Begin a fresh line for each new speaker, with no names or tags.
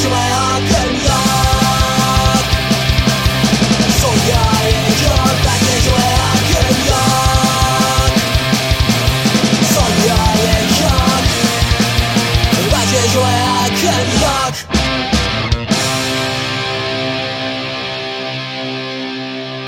总有一天，我会飞上云霄。总有一天，我会飞上云霄。总有一天，我会飞上云霄。